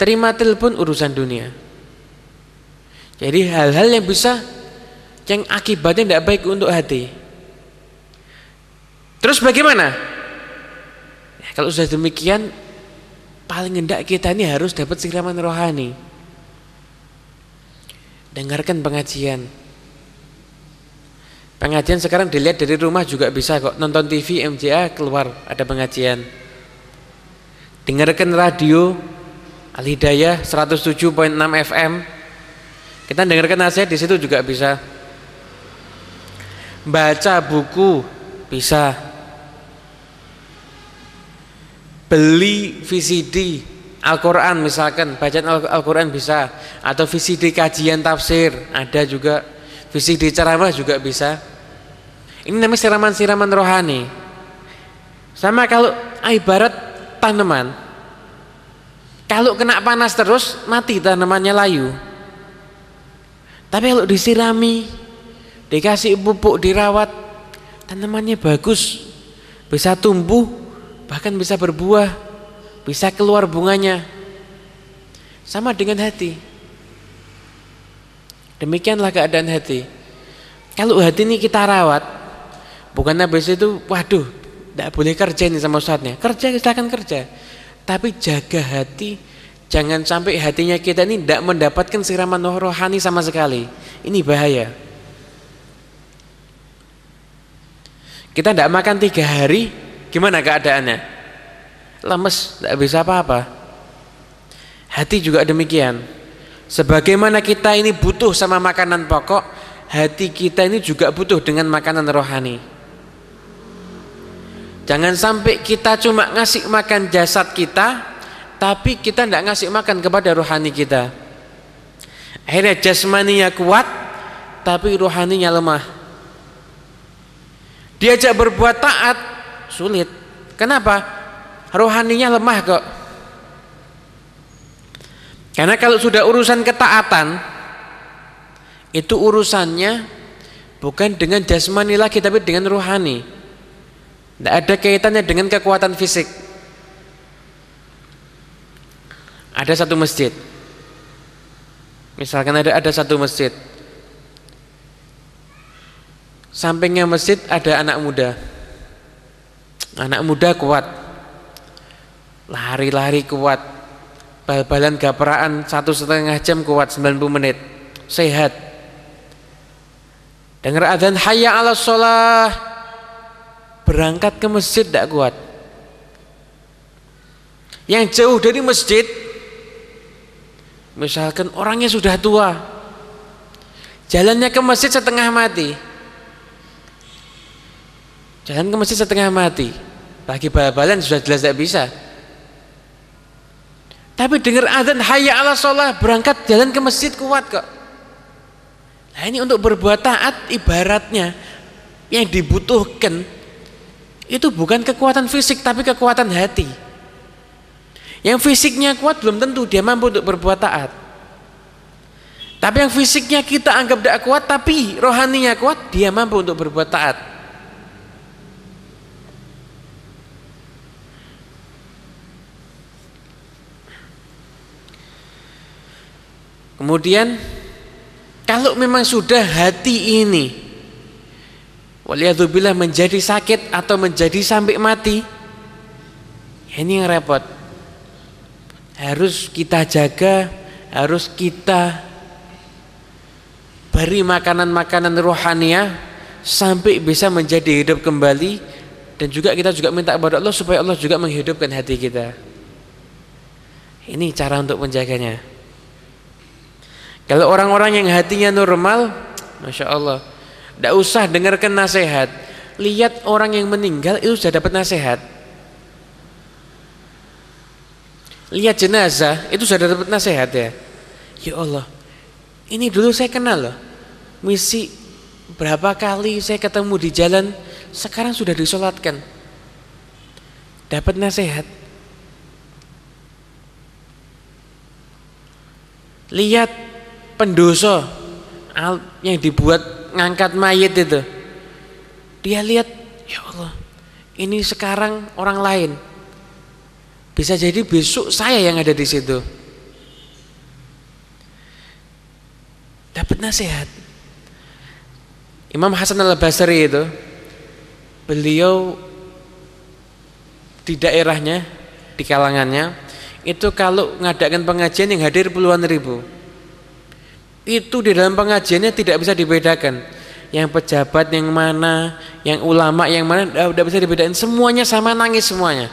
Terima telepon urusan dunia. Jadi hal-hal yang bisa yang akibatnya tidak baik untuk hati. Terus bagaimana? Ya, kalau sudah demikian paling hendak kita ini harus dapat siraman rohani. Dengarkan pengajian, Pengajian sekarang dilihat dari rumah juga bisa kok. Nonton TV MJA keluar ada pengajian. Dengarkan radio Al Hidayah 107.6 FM. Kita dengarkan nasihat di situ juga bisa. Baca buku bisa. Beli VCD Al-Quran misalkan bacaan Al-Quran bisa atau VCD kajian tafsir ada juga VCD ceramah juga bisa ini namanya siraman-siraman rohani. Sama kalau ibarat tanaman. Kalau kena panas terus mati tanamannya layu. Tapi kalau disirami, dikasih pupuk, dirawat, tanamannya bagus, bisa tumbuh, bahkan bisa berbuah, bisa keluar bunganya. Sama dengan hati. Demikianlah keadaan hati. Kalau hati ini kita rawat, Bukan habis itu, waduh, tidak boleh kerja ini sama ustadznya. Kerja silahkan kerja. Tapi jaga hati, Jangan sampai hatinya kita ini tidak mendapatkan siraman rohani sama sekali. Ini bahaya. Kita tidak makan tiga hari, gimana keadaannya? Lemes, tidak bisa apa-apa. Hati juga demikian. Sebagaimana kita ini butuh sama makanan pokok, hati kita ini juga butuh dengan makanan rohani. Jangan sampai kita cuma ngasih makan jasad kita, tapi kita tidak ngasih makan kepada rohani kita akhirnya jasmaninya kuat tapi rohaninya lemah diajak berbuat taat sulit. Kenapa? Rohaninya lemah kok. Karena kalau sudah urusan ketaatan itu urusannya bukan dengan jasmani lagi tapi dengan rohani. Tidak ada kaitannya dengan kekuatan fisik. Ada satu masjid. Misalkan ada ada satu masjid. Sampingnya masjid ada anak muda anak muda kuat. Lari-lari kuat. Bal-balan gapraan satu setengah jam kuat 90 menit. Sehat. Dengar adzan hayya ala sholah. Berangkat ke masjid tidak kuat. Yang jauh dari masjid Misalkan orangnya sudah tua Jalannya ke masjid setengah mati Jalan ke masjid setengah mati Bagi bal-balan sudah jelas tidak bisa Tapi dengar azan Hayya ala sholah Berangkat jalan ke masjid kuat kok Nah ini untuk berbuat taat ibaratnya Yang dibutuhkan Itu bukan kekuatan fisik Tapi kekuatan hati yang fisiknya kuat belum tentu dia mampu untuk berbuat taat. Tapi yang fisiknya kita anggap tidak kuat tapi rohaninya kuat, dia mampu untuk berbuat taat. Kemudian kalau memang sudah hati ini waliyadzubillah menjadi sakit atau menjadi sampai mati ini yang repot harus kita jaga, harus kita beri makanan-makanan rohania sampai bisa menjadi hidup kembali dan juga kita juga minta kepada Allah supaya Allah juga menghidupkan hati kita. Ini cara untuk menjaganya. Kalau orang-orang yang hatinya normal, masya Allah, tidak usah dengarkan nasihat. Lihat orang yang meninggal itu sudah dapat nasihat. lihat jenazah itu sudah dapat nasihat ya. Ya Allah ini dulu saya kenal loh. Misi berapa kali saya ketemu di jalan sekarang sudah disolatkan. Dapat nasihat. Lihat pendoso yang dibuat ngangkat mayat itu dia lihat ya Allah ini sekarang orang lain bisa jadi besok saya yang ada di situ. Dapat nasihat. Imam Hasan al-Basri itu beliau di daerahnya, di kalangannya itu kalau ngadakan pengajian yang hadir puluhan ribu itu di dalam pengajiannya tidak bisa dibedakan yang pejabat yang mana yang ulama yang mana tidak bisa dibedakan semuanya sama nangis semuanya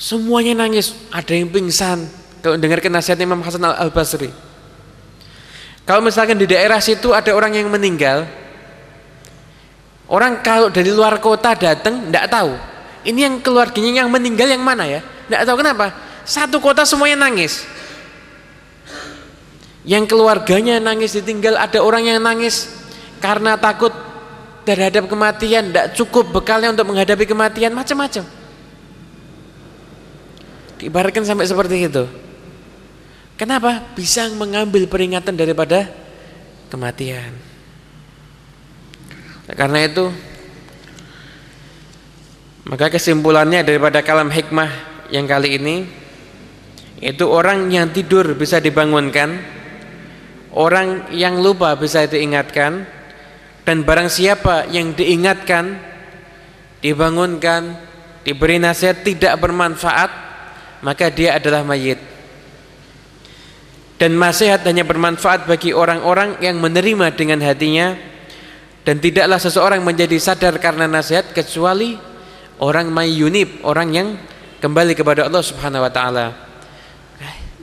Semuanya nangis, ada yang pingsan kalau dengar nasihat Imam Hasan Al-Basri. Kalau misalkan di daerah situ ada orang yang meninggal, orang kalau dari luar kota datang tidak tahu. Ini yang keluarganya yang meninggal yang mana ya? Tidak tahu kenapa. Satu kota semuanya nangis. Yang keluarganya nangis ditinggal, ada orang yang nangis karena takut terhadap kematian, tidak cukup bekalnya untuk menghadapi kematian, macam-macam. Diibaratkan sampai seperti itu. Kenapa? Bisa mengambil peringatan daripada kematian. Nah, karena itu maka kesimpulannya daripada kalam hikmah yang kali ini itu orang yang tidur bisa dibangunkan, orang yang lupa bisa diingatkan. Dan barang siapa yang diingatkan, dibangunkan, diberi nasihat tidak bermanfaat maka dia adalah mayit. Dan nasihat hanya bermanfaat bagi orang-orang yang menerima dengan hatinya dan tidaklah seseorang menjadi sadar karena nasihat kecuali orang mayunib orang yang kembali kepada Allah Subhanahu wa taala.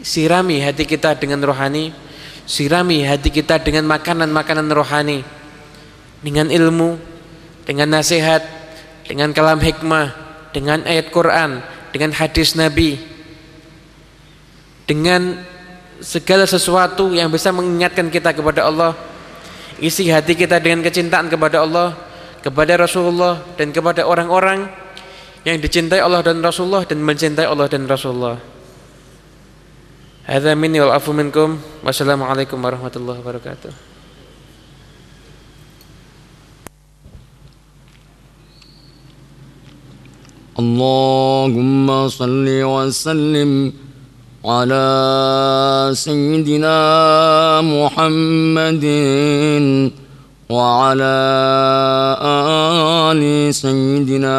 Sirami hati kita dengan rohani sirami hati kita dengan makanan-makanan rohani dengan ilmu dengan nasihat dengan kalam hikmah dengan ayat Quran dengan hadis Nabi dengan segala sesuatu yang bisa mengingatkan kita kepada Allah isi hati kita dengan kecintaan kepada Allah kepada Rasulullah dan kepada orang-orang yang dicintai Allah dan Rasulullah dan mencintai Allah dan Rasulullah هذا مني والعفو منكم. والسلام عليكم ورحمة الله وبركاته. اللهم صل وسلم على سيدنا محمد وعلى آل سيدنا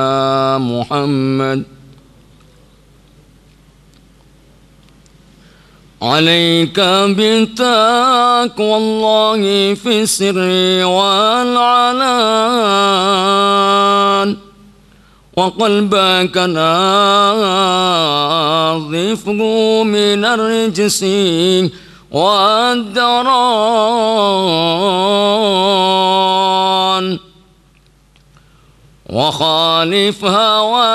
محمد. عليك بتقوى الله في السر والعلان وقلبك نظفه من الرجس والدران وخالف هوى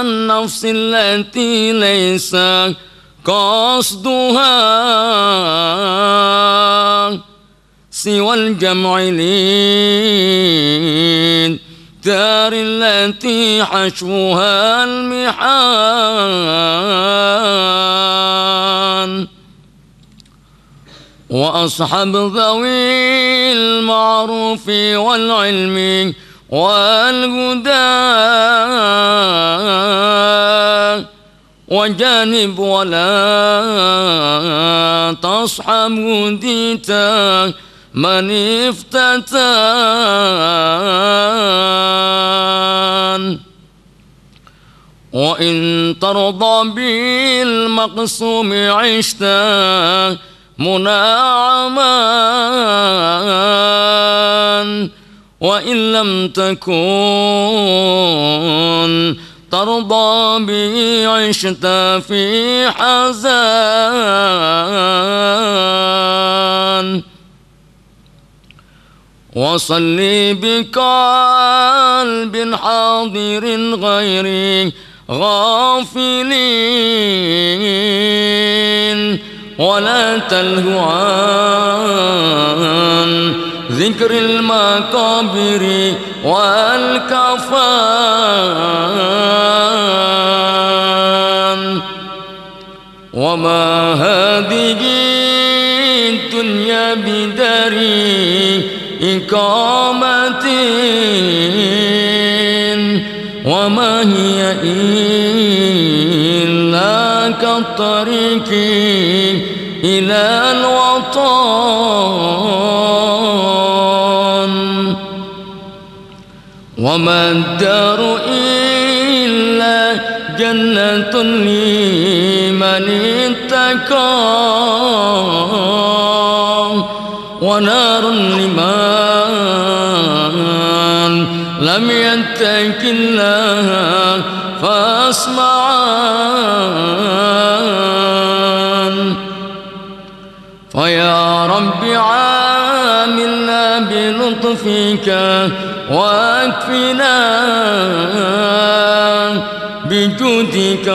النفس التي ليس قصدها سوى الجمع لين دار التي حشوها المحان وأصحب ذوي المعروف والعلم والهدى. وجانب ولا تصحب ديتا من افتتان. وإن ترضى بالمقسوم عشتا مناعما وإن لم تكن ترضى به عشت في حزان. وصلي بقلب حاضر غير غافلين. ولا تلهو عن ذكر المقابر والكفان. وما هذه الدنيا بدار إقامة وما هي إلا كالطريق إلى الوطن. وما الدار إلا جنة لمن اتقى ونار لمن لم يتق الله فاسمعان فيا رب عاملنا بلطفك واكفنا بجودك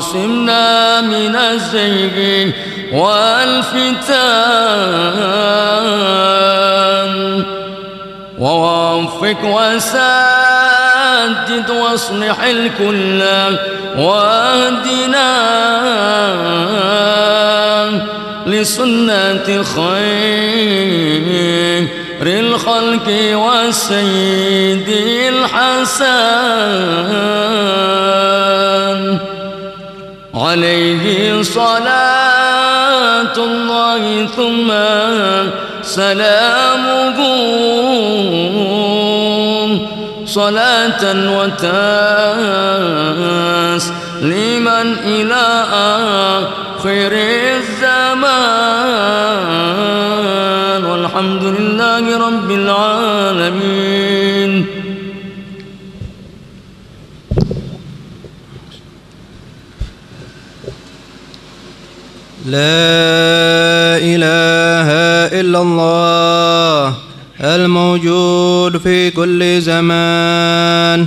واعصمنا من الزيغ والفتان ووفق وسدد واصلح الكل واهدنا لسنة خير الخلق والسيد الحسن. عليه صلاة الله ثم سلامه. صلاة وتسليما إلى آخر الزمان. والحمد لله رب العالمين. لا إله إلا الله الموجود في كل زمان.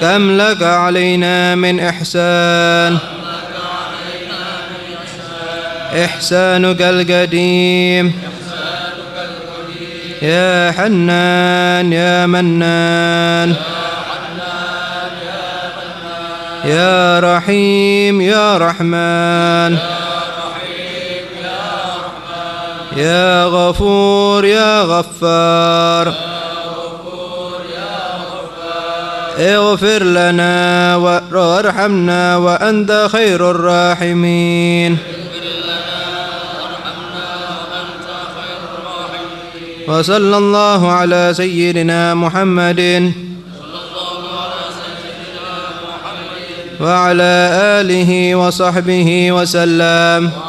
كم لك علينا من إحسان؟ إحسانك القديم. يا حنان يا منان. يا رحيم يا رحمن. يا غفور يا غفار. اغفر لنا وارحمنا وأنت خير الراحمين. وصلى الله على سيدنا محمد. وعلى آله وصحبه وسلم.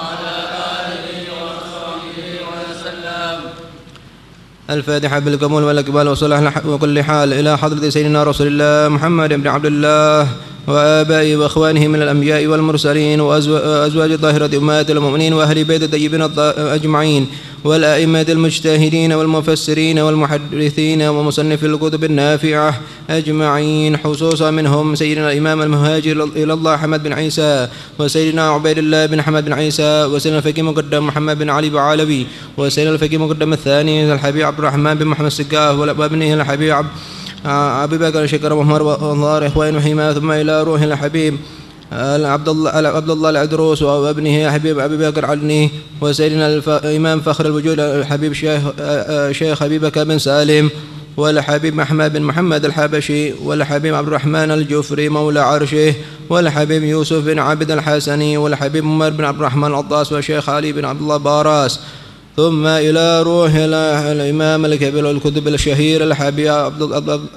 الفاتحة بالكمال والإقبال وصلاح وكل حال إلى حضرة سيدنا رسول الله محمد بن عبد الله. وآبائه وإخوانه من الأنبياء والمرسلين وأزواج الطاهرة أمهات المؤمنين وأهل بيت الطيبين أجمعين والأئمة المجتهدين والمفسرين والمحدثين ومصنف الكتب النافعة أجمعين خصوصا منهم سيدنا الإمام المهاجر إلى الله حمد بن عيسى وسيدنا عبيد الله بن حمد بن عيسى وسيدنا الفقيه مقدم محمد بن علي بعلوي وسيدنا الفقيه مقدم الثاني الحبيب عبد الرحمن بن محمد السقاف وابنه الحبيب عبد أبي بكر شكر محمد والله إخوان وحما ثم إلى روح الحبيب. عبد الله عبد الله العدروس وابنه حبيب أبي بكر علني. وسيدنا الامام فخر الوجود الحبيب شيخ شيخ أبي بكر بن سالم. والحبيب محمد بن محمد الحبشي. والحبيب عبد الرحمن الجفري مولى عرشه. والحبيب يوسف بن عبد الحسني. والحبيب عمر بن عبد الرحمن العطاس. والشيخ علي بن عبد الله باراس. ثم إلى روح الإمام الكبير الكتب الشهير الحبيب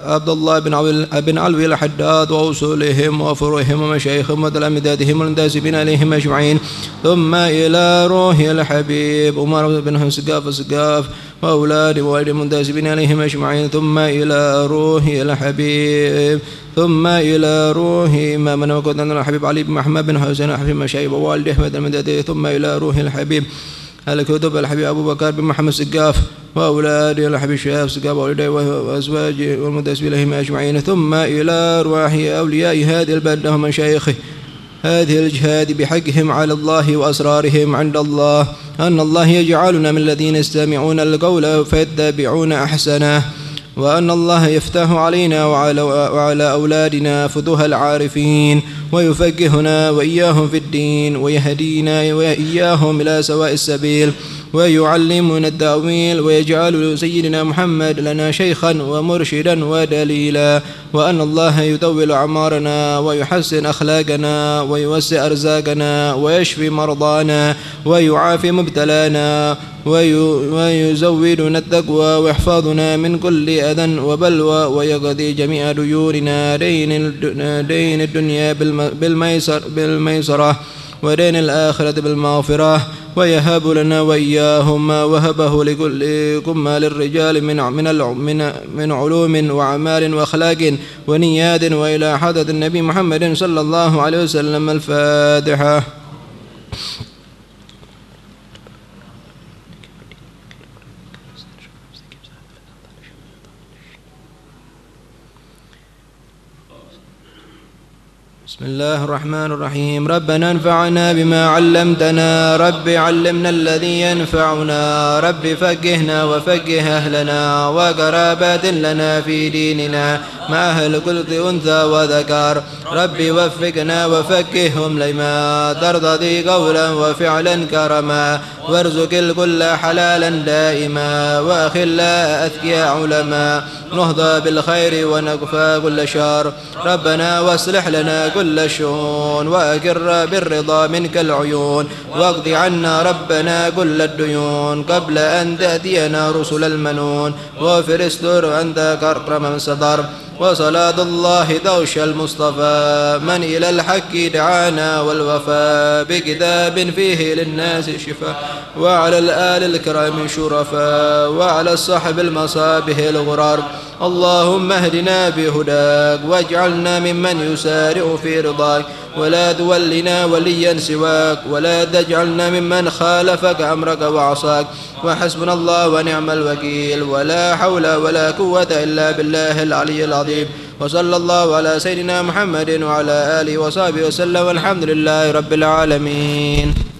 عبد الله بن بن علوي الحداد وأصولهم وفروعهم ومشايخهم وتلامذاتهم والمنتسبين إليهم أجمعين. ثم إلى روح الحبيب عمر بن حسقاف السقاف وأولاد ووالد المنتسبين إليهم أجمعين. ثم إلى روح الحبيب. ثم إلى روح إمامنا وقدنا الحبيب علي بن محمد بن حسين حبيب مشايخ ووالده ثم إلى روح الحبيب. الكتب الحبيب أبو بكر بن محمد سقاف وأولاده الحبيب شهاب سقاف وأولده وأزواجه والمنتسب إليهم أجمعين ثم إلى أرواح أولياء هذه البلدة ومشايخه هذه الجهاد بحقهم على الله وأسرارهم عند الله. أن الله يجعلنا من الذين يستمعون القول فيتبعون أحسنه. وأن الله يفتح علينا وعلى, وعلى أولادنا فتوح العارفين. ويفقهنا وإياهم في الدين ويهدينا وإياهم إلى سواء السبيل ويعلمنا التأويل ويجعل سيدنا محمد لنا شيخا ومرشدا ودليلا وأن الله يطول أعمارنا ويحسن أخلاقنا ويوسع أرزاقنا ويشفي مرضانا ويعافي مبتلانا وي- ويزودنا التقوى ويحفظنا من كل أذى وبلوى ويقضي جميع ديوننا دين الد- دين الدنيا بالم- بالميسر بالميسرة ودين الآخرة بالمغفرة ويهب لنا وإياهم ما وهبه لكل للرجال من من من علوم وأعمال وأخلاق ونيات وإلى حضرة النبي محمد صلى الله عليه وسلم الفاتحة. بسم الله الرحمن الرحيم. ربنا انفعنا بما علمتنا. رب علمنا الذي ينفعنا. رب فقهنا وفقه أهلنا. وقرابات لنا في ديننا. مع أهل كل أنثى وذكر. رب وفقنا وفقههم لما. ترضى قولا وفعلا كرما. وارزق الكل حلالا دائما. وأخلا أذكياء علما. نهضى بالخير ونكفى كل شر. ربنا واصلح لنا كل الشؤون وأكر بالرضا منك العيون. واقض عنا ربنا كل الديون قبل أن تأتينا رسل المنون. واغفر استر أنت كرم من صدر. وصلاة الله دوش المصطفى. من إلى الحق دعانا والوفاء بكتاب فيه للناس شفاء وعلى الآل الكرام شرفاء وعلى الصحب المصابه الغرار. اللهم اهدنا بهداك واجعلنا ممن يسارع في رضاك. ولا تولنا وليا سواك. ولا تجعلنا ممن خالفك أمرك وعصاك. وحسبنا الله ونعم الوكيل. ولا حول ولا قوة إلا بالله العلي العظيم. وصلى الله على سيدنا محمد وعلى آله وصحبه وسلم. والحمد لله رب العالمين.